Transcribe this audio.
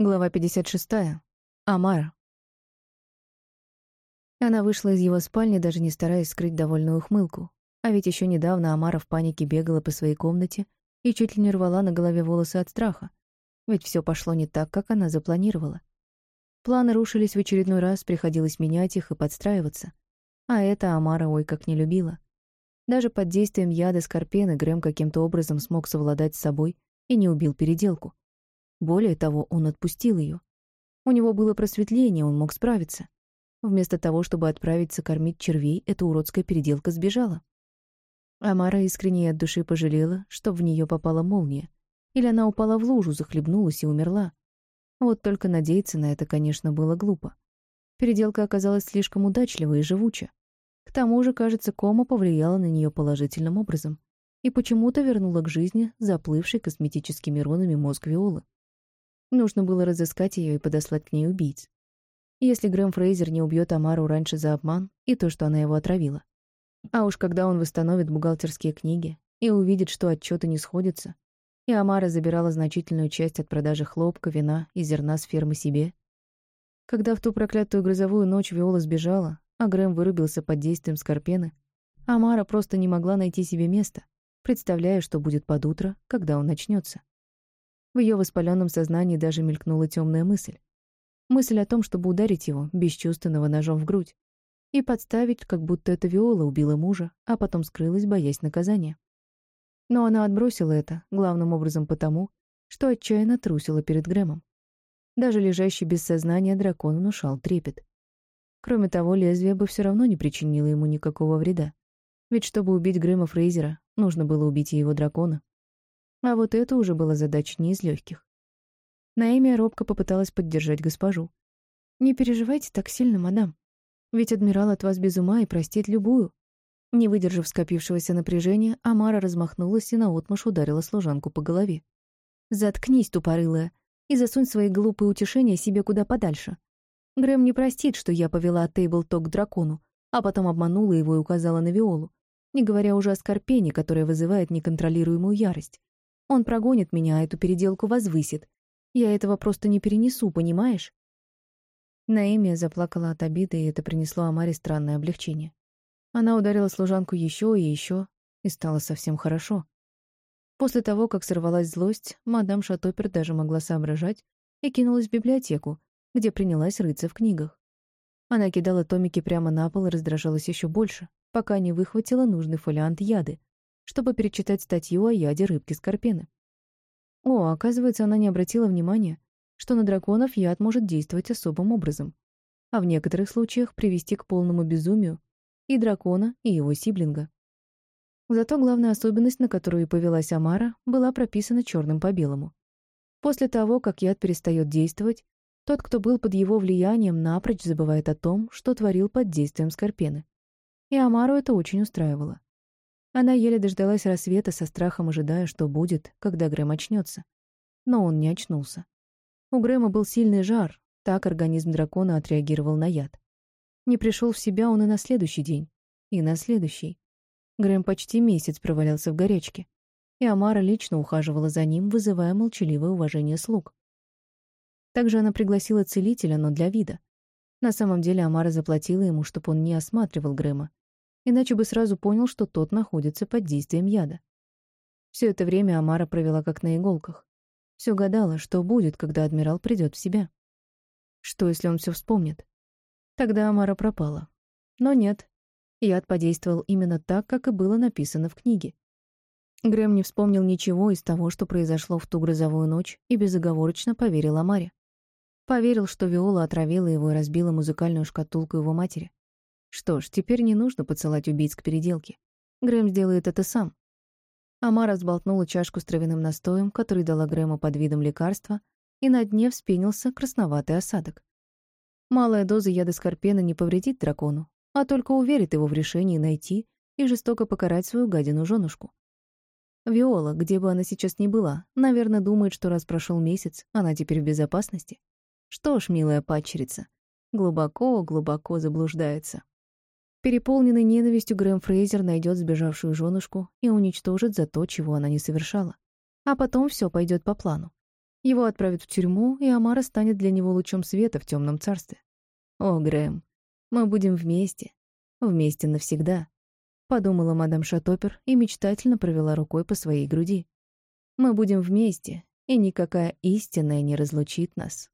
Глава 56. Амара. Она вышла из его спальни, даже не стараясь скрыть довольную ухмылку. А ведь еще недавно Амара в панике бегала по своей комнате и чуть ли не рвала на голове волосы от страха. Ведь все пошло не так, как она запланировала. Планы рушились в очередной раз, приходилось менять их и подстраиваться. А это Амара ой как не любила. Даже под действием яда Скорпены Грэм каким-то образом смог совладать с собой и не убил переделку. Более того, он отпустил ее. У него было просветление, он мог справиться. Вместо того, чтобы отправиться кормить червей, эта уродская переделка сбежала. Амара искренне от души пожалела, что в нее попала молния. Или она упала в лужу, захлебнулась и умерла. Вот только надеяться на это, конечно, было глупо. Переделка оказалась слишком удачлива и живуча. К тому же, кажется, кома повлияла на нее положительным образом и почему-то вернула к жизни заплывший косметическими рунами мозг Виолы. Нужно было разыскать ее и подослать к ней убийц. Если Грэм Фрейзер не убьет Амару раньше за обман и то, что она его отравила. А уж когда он восстановит бухгалтерские книги и увидит, что отчеты не сходятся, и Амара забирала значительную часть от продажи хлопка, вина и зерна с фермы себе. Когда в ту проклятую грозовую ночь Виола сбежала, а Грэм вырубился под действием Скорпены, Амара просто не могла найти себе места, представляя, что будет под утро, когда он начнется. В ее воспаленном сознании даже мелькнула темная мысль. Мысль о том, чтобы ударить его, бесчувственного ножом в грудь, и подставить, как будто это Виола убила мужа, а потом скрылась, боясь наказания. Но она отбросила это, главным образом потому, что отчаянно трусила перед Грэмом. Даже лежащий без сознания дракон внушал трепет. Кроме того, лезвие бы все равно не причинило ему никакого вреда. Ведь чтобы убить Грэма Фрейзера, нужно было убить и его дракона. А вот это уже была задача не из легких. Наэмия робко попыталась поддержать госпожу. «Не переживайте так сильно, мадам. Ведь адмирал от вас без ума и простит любую». Не выдержав скопившегося напряжения, Амара размахнулась и наотмашь ударила служанку по голове. «Заткнись, тупорылая, и засунь свои глупые утешения себе куда подальше. Грэм не простит, что я повела Тейбл-ток дракону, а потом обманула его и указала на Виолу, не говоря уже о Скорпене, которая вызывает неконтролируемую ярость. Он прогонит меня, а эту переделку возвысит. Я этого просто не перенесу, понимаешь?» Наэмия заплакала от обиды, и это принесло Амаре странное облегчение. Она ударила служанку еще и еще, и стало совсем хорошо. После того, как сорвалась злость, мадам Шатопер даже могла соображать и кинулась в библиотеку, где принялась рыться в книгах. Она кидала томики прямо на пол и раздражалась еще больше, пока не выхватила нужный фолиант яды, чтобы перечитать статью о яде рыбки-скорпены. О, оказывается, она не обратила внимания, что на драконов яд может действовать особым образом, а в некоторых случаях привести к полному безумию и дракона, и его сиблинга. Зато главная особенность, на которую повелась Амара, была прописана черным по белому. После того, как яд перестает действовать, тот, кто был под его влиянием, напрочь забывает о том, что творил под действием Скорпены. И Амару это очень устраивало. Она еле дождалась рассвета, со страхом ожидая, что будет, когда Грэм очнется. Но он не очнулся. У Грэма был сильный жар, так организм дракона отреагировал на яд. Не пришел в себя он и на следующий день, и на следующий. Грэм почти месяц провалялся в горячке, и Амара лично ухаживала за ним, вызывая молчаливое уважение слуг. Также она пригласила целителя, но для вида. На самом деле Амара заплатила ему, чтобы он не осматривал Грэма, иначе бы сразу понял, что тот находится под действием яда. Все это время Амара провела как на иголках. Все гадала, что будет, когда адмирал придет в себя. Что, если он все вспомнит? Тогда Амара пропала. Но нет. Яд подействовал именно так, как и было написано в книге. Грэм не вспомнил ничего из того, что произошло в ту грозовую ночь, и безоговорочно поверил Амаре. Поверил, что Виола отравила его и разбила музыкальную шкатулку его матери. Что ж, теперь не нужно поцелать убийц к переделке. Грэм сделает это сам. Амара сболтнула чашку с травяным настоем, который дала Грэму под видом лекарства, и на дне вспенился красноватый осадок. Малая доза яда скорпена не повредит дракону, а только уверит его в решении найти и жестоко покарать свою гадину-женушку. Виола, где бы она сейчас ни была, наверное, думает, что раз прошел месяц, она теперь в безопасности. Что ж, милая падчерица, глубоко-глубоко заблуждается. Переполненный ненавистью Грэм Фрейзер найдет сбежавшую женушку и уничтожит за то, чего она не совершала. А потом все пойдет по плану. Его отправят в тюрьму, и Амара станет для него лучом света в темном царстве. О, Грэм, мы будем вместе. Вместе навсегда. Подумала мадам Шатопер и мечтательно провела рукой по своей груди. Мы будем вместе, и никакая истинная не разлучит нас.